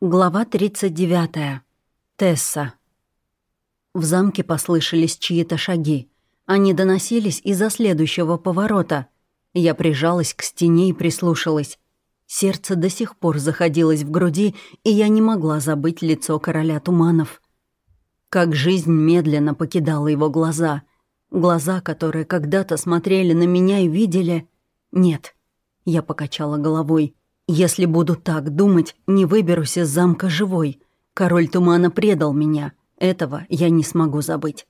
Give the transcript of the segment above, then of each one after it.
Глава 39. Тесса. В замке послышались чьи-то шаги. Они доносились из-за следующего поворота. Я прижалась к стене и прислушалась. Сердце до сих пор заходилось в груди, и я не могла забыть лицо короля туманов. Как жизнь медленно покидала его глаза. Глаза, которые когда-то смотрели на меня и видели... Нет. Я покачала головой. Если буду так думать, не выберусь из замка живой. Король тумана предал меня. Этого я не смогу забыть.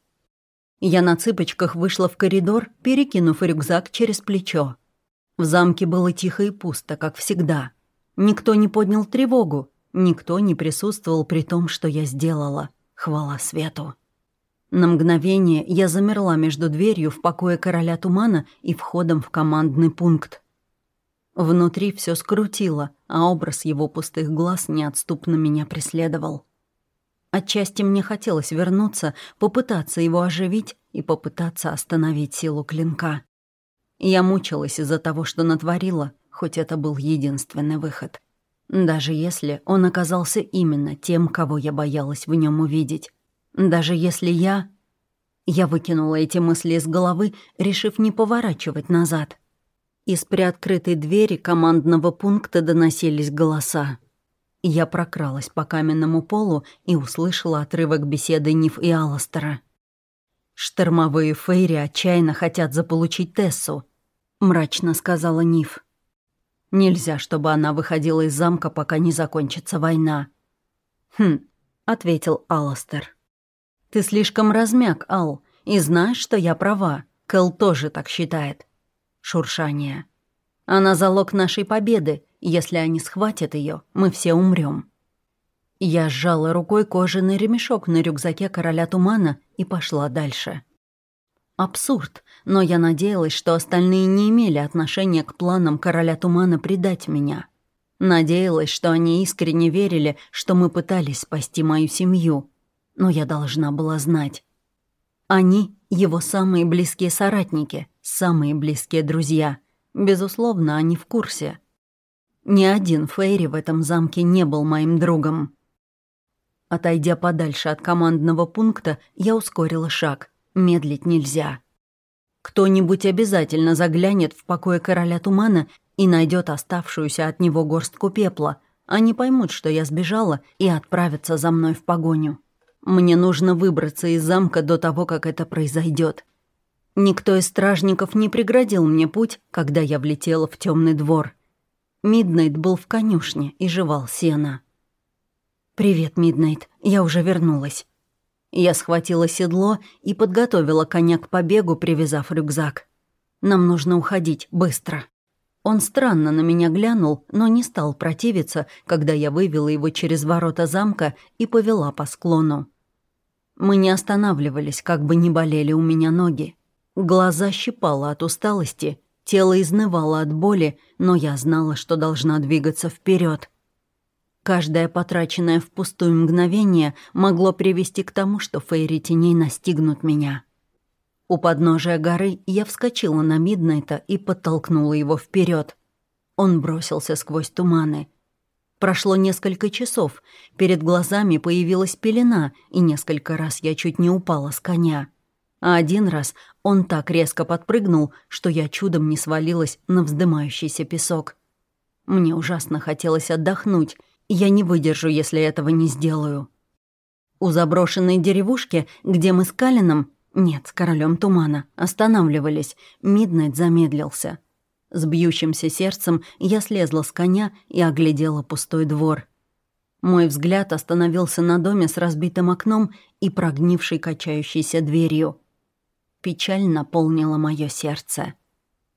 Я на цыпочках вышла в коридор, перекинув рюкзак через плечо. В замке было тихо и пусто, как всегда. Никто не поднял тревогу, никто не присутствовал при том, что я сделала. Хвала свету. На мгновение я замерла между дверью в покое короля тумана и входом в командный пункт. Внутри все скрутило, а образ его пустых глаз неотступно меня преследовал. Отчасти мне хотелось вернуться, попытаться его оживить и попытаться остановить силу клинка. Я мучилась из-за того, что натворила, хоть это был единственный выход. Даже если он оказался именно тем, кого я боялась в нем увидеть. Даже если я... Я выкинула эти мысли из головы, решив не поворачивать назад — из приоткрытой двери командного пункта доносились голоса. Я прокралась по каменному полу и услышала отрывок беседы Ниф и Алластера. «Штормовые фейри отчаянно хотят заполучить Тессу», — мрачно сказала Ниф. «Нельзя, чтобы она выходила из замка, пока не закончится война». «Хм», — ответил Алластер. «Ты слишком размяк, Ал, и знаешь, что я права. Кэл тоже так считает. Шуршание. Она залог нашей победы. Если они схватят ее, мы все умрем. Я сжала рукой кожаный ремешок на рюкзаке короля тумана и пошла дальше. Абсурд, но я надеялась, что остальные не имели отношения к планам короля тумана предать меня. Надеялась, что они искренне верили, что мы пытались спасти мою семью. Но я должна была знать. Они — его самые близкие соратники — самые близкие друзья. Безусловно, они в курсе. Ни один Фейри в этом замке не был моим другом. Отойдя подальше от командного пункта, я ускорила шаг. Медлить нельзя. Кто-нибудь обязательно заглянет в покое короля тумана и найдет оставшуюся от него горстку пепла. Они поймут, что я сбежала, и отправятся за мной в погоню. Мне нужно выбраться из замка до того, как это произойдет. Никто из стражников не преградил мне путь, когда я влетела в темный двор. Миднайт был в конюшне и жевал сено. «Привет, Миднайт, я уже вернулась». Я схватила седло и подготовила коня к побегу, привязав рюкзак. «Нам нужно уходить, быстро». Он странно на меня глянул, но не стал противиться, когда я вывела его через ворота замка и повела по склону. Мы не останавливались, как бы не болели у меня ноги. Глаза щипало от усталости, тело изнывало от боли, но я знала, что должна двигаться вперед. Каждое потраченное впустую мгновение могло привести к тому, что фейри теней настигнут меня. У подножия горы я вскочила на Миднайта и подтолкнула его вперед. Он бросился сквозь туманы. Прошло несколько часов, перед глазами появилась пелена, и несколько раз я чуть не упала с коня. А один раз он так резко подпрыгнул, что я чудом не свалилась на вздымающийся песок. Мне ужасно хотелось отдохнуть, я не выдержу, если этого не сделаю. У заброшенной деревушки, где мы с Калином, нет, с королем тумана, останавливались, Миднайт замедлился. С бьющимся сердцем я слезла с коня и оглядела пустой двор. Мой взгляд остановился на доме с разбитым окном и прогнившей качающейся дверью. Печаль наполнила мое сердце.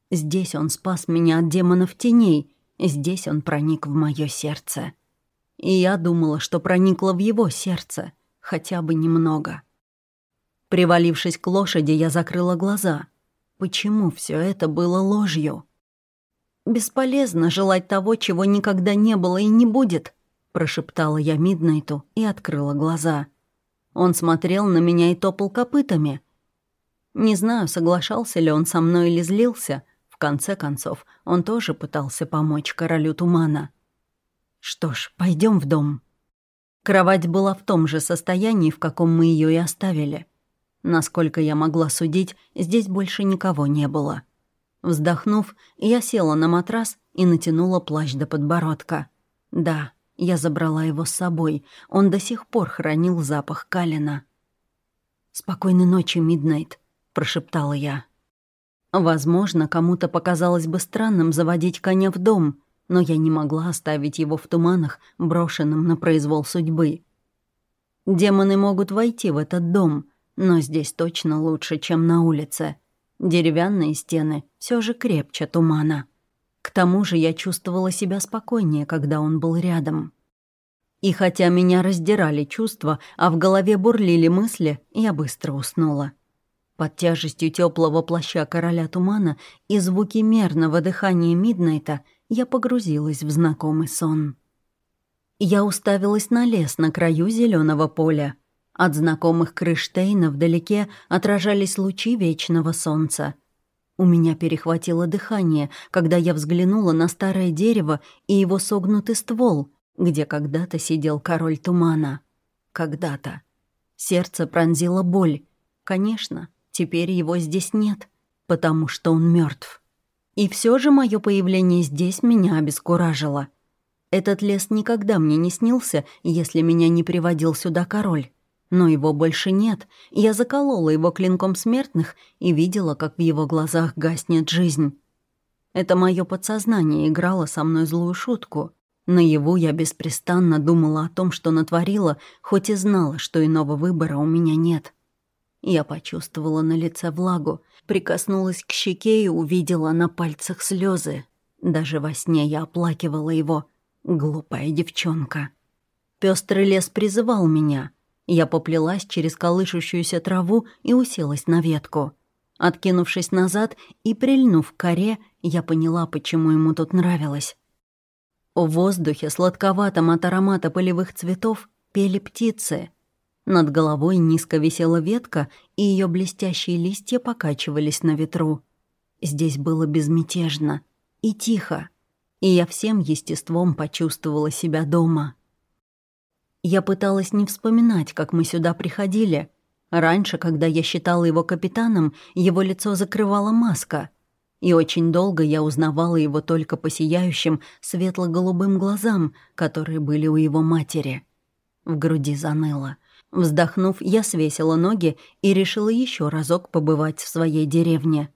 Здесь он спас меня от демонов теней, здесь он проник в мое сердце. И я думала, что проникла в его сердце, хотя бы немного. Привалившись к лошади, я закрыла глаза. Почему все это было ложью? «Бесполезно желать того, чего никогда не было и не будет», прошептала я Миднайту и открыла глаза. Он смотрел на меня и топал копытами — не знаю, соглашался ли он со мной или злился. В конце концов, он тоже пытался помочь королю тумана. «Что ж, пойдем в дом». Кровать была в том же состоянии, в каком мы ее и оставили. Насколько я могла судить, здесь больше никого не было. Вздохнув, я села на матрас и натянула плащ до подбородка. Да, я забрала его с собой. Он до сих пор хранил запах Калина. «Спокойной ночи, Миднайт», — прошептала я. Возможно, кому-то показалось бы странным заводить коня в дом, но я не могла оставить его в туманах, брошенным на произвол судьбы. Демоны могут войти в этот дом, но здесь точно лучше, чем на улице. Деревянные стены все же крепче тумана. К тому же я чувствовала себя спокойнее, когда он был рядом. И хотя меня раздирали чувства, а в голове бурлили мысли, я быстро уснула. Под тяжестью теплого плаща короля тумана и звуки мерного дыхания Миднайта я погрузилась в знакомый сон. Я уставилась на лес на краю зеленого поля. От знакомых Крыштейна вдалеке отражались лучи вечного солнца. У меня перехватило дыхание, когда я взглянула на старое дерево и его согнутый ствол, где когда-то сидел король тумана. Когда-то. Сердце пронзило боль. Конечно, Теперь его здесь нет, потому что он мертв. И все же мое появление здесь меня обескуражило. Этот лес никогда мне не снился, если меня не приводил сюда король. Но его больше нет. Я заколола его клинком смертных и видела, как в его глазах гаснет жизнь. Это мое подсознание играло со мной злую шутку. Наяву я беспрестанно думала о том, что натворила, хоть и знала, что иного выбора у меня нет. Я почувствовала на лице влагу, прикоснулась к щеке и увидела на пальцах слезы. Даже во сне я оплакивала его. Глупая девчонка. Пестрый лес призывал меня. Я поплелась через колышущуюся траву и уселась на ветку. Откинувшись назад и прильнув к коре, я поняла, почему ему тут нравилось. В воздухе, сладковатом от аромата полевых цветов, пели птицы — над головой низко висела ветка, и ее блестящие листья покачивались на ветру. Здесь было безмятежно и тихо, и я всем естеством почувствовала себя дома. Я пыталась не вспоминать, как мы сюда приходили. Раньше, когда я считала его капитаном, его лицо закрывала маска. И очень долго я узнавала его только по сияющим светло-голубым глазам, которые были у его матери. В груди заныло. Вздохнув, я свесила ноги и решила еще разок побывать в своей деревне.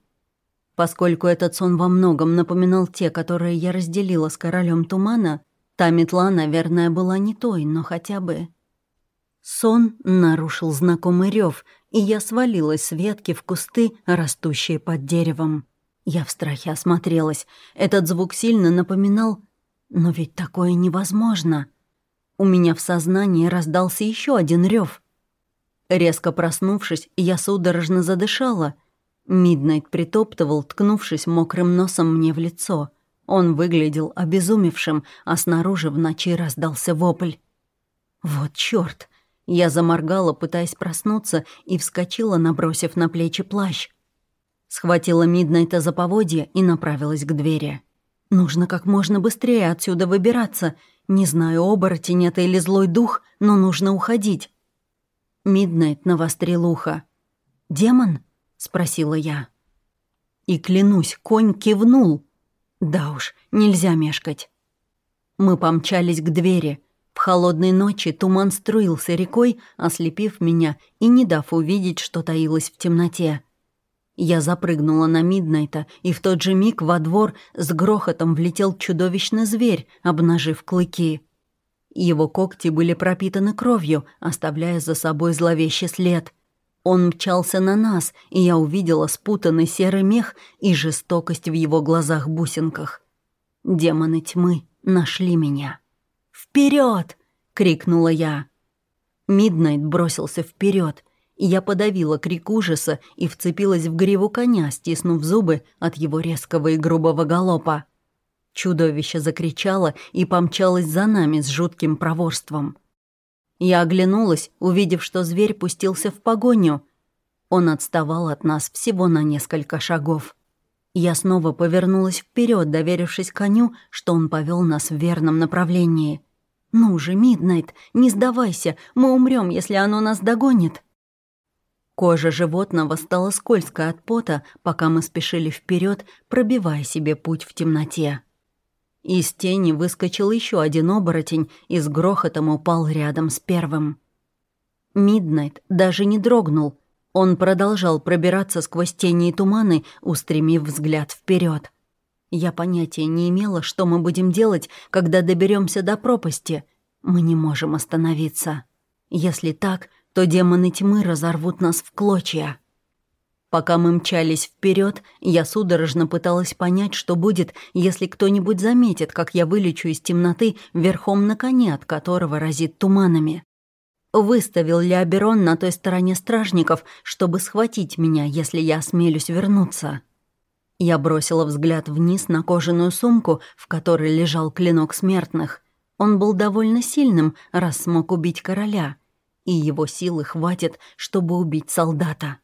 Поскольку этот сон во многом напоминал те, которые я разделила с королем тумана, та метла, наверное, была не той, но хотя бы... Сон нарушил знакомый рев, и я свалилась с ветки в кусты, растущие под деревом. Я в страхе осмотрелась. Этот звук сильно напоминал... Но ведь такое невозможно. У меня в сознании раздался еще один рев. Резко проснувшись, я судорожно задышала. Миднайт притоптывал, ткнувшись мокрым носом мне в лицо. Он выглядел обезумевшим, а снаружи в ночи раздался вопль. «Вот чёрт!» Я заморгала, пытаясь проснуться, и вскочила, набросив на плечи плащ. Схватила Миднайта за поводья и направилась к двери. «Нужно как можно быстрее отсюда выбираться», не знаю, оборотень это или злой дух, но нужно уходить. Миднайт навострил ухо. «Демон?» — спросила я. И клянусь, конь кивнул. Да уж, нельзя мешкать. Мы помчались к двери. В холодной ночи туман струился рекой, ослепив меня и не дав увидеть, что таилось в темноте. Я запрыгнула на Миднайта, и в тот же миг во двор с грохотом влетел чудовищный зверь, обнажив клыки. Его когти были пропитаны кровью, оставляя за собой зловещий след. Он мчался на нас, и я увидела спутанный серый мех и жестокость в его глазах-бусинках. Демоны тьмы нашли меня. «Вперед!» — крикнула я. Миднайт бросился вперед, я подавила крик ужаса и вцепилась в гриву коня, стиснув зубы от его резкого и грубого галопа. Чудовище закричало и помчалось за нами с жутким проворством. Я оглянулась, увидев, что зверь пустился в погоню. Он отставал от нас всего на несколько шагов. Я снова повернулась вперед, доверившись коню, что он повел нас в верном направлении. «Ну же, Миднайт, не сдавайся, мы умрем, если оно нас догонит». Кожа животного стала скользкой от пота, пока мы спешили вперед, пробивая себе путь в темноте. Из тени выскочил еще один оборотень и с грохотом упал рядом с первым. Миднайт даже не дрогнул. Он продолжал пробираться сквозь тени и туманы, устремив взгляд вперед. Я понятия не имела, что мы будем делать, когда доберемся до пропасти. Мы не можем остановиться. Если так, то демоны тьмы разорвут нас в клочья. Пока мы мчались вперед, я судорожно пыталась понять, что будет, если кто-нибудь заметит, как я вылечу из темноты верхом на коне, от которого разит туманами. Выставил ли Аберон на той стороне стражников, чтобы схватить меня, если я осмелюсь вернуться? Я бросила взгляд вниз на кожаную сумку, в которой лежал клинок смертных. Он был довольно сильным, раз смог убить короля — и его силы хватит, чтобы убить солдата.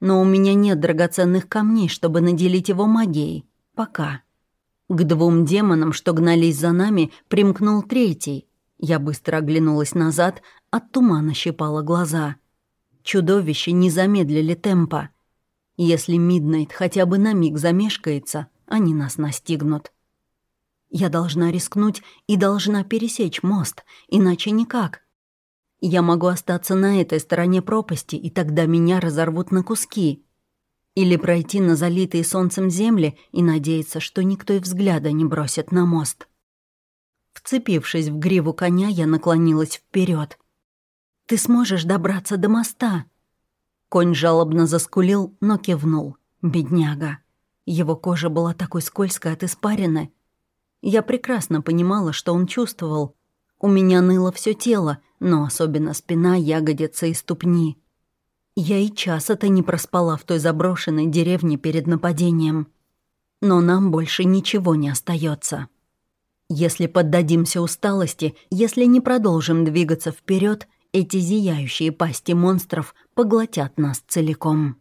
Но у меня нет драгоценных камней, чтобы наделить его магией. Пока. К двум демонам, что гнались за нами, примкнул третий. Я быстро оглянулась назад, от тумана щипала глаза. Чудовища не замедлили темпа. Если Миднайт хотя бы на миг замешкается, они нас настигнут. Я должна рискнуть и должна пересечь мост, иначе никак. Я могу остаться на этой стороне пропасти, и тогда меня разорвут на куски. Или пройти на залитые солнцем земли и надеяться, что никто и взгляда не бросит на мост. Вцепившись в гриву коня, я наклонилась вперед. «Ты сможешь добраться до моста?» Конь жалобно заскулил, но кивнул. Бедняга. Его кожа была такой скользкой от испарины. Я прекрасно понимала, что он чувствовал, у меня ныло все тело, но особенно спина, ягодицы и ступни. Я и часа-то не проспала в той заброшенной деревне перед нападением. Но нам больше ничего не остается. Если поддадимся усталости, если не продолжим двигаться вперед, эти зияющие пасти монстров поглотят нас целиком.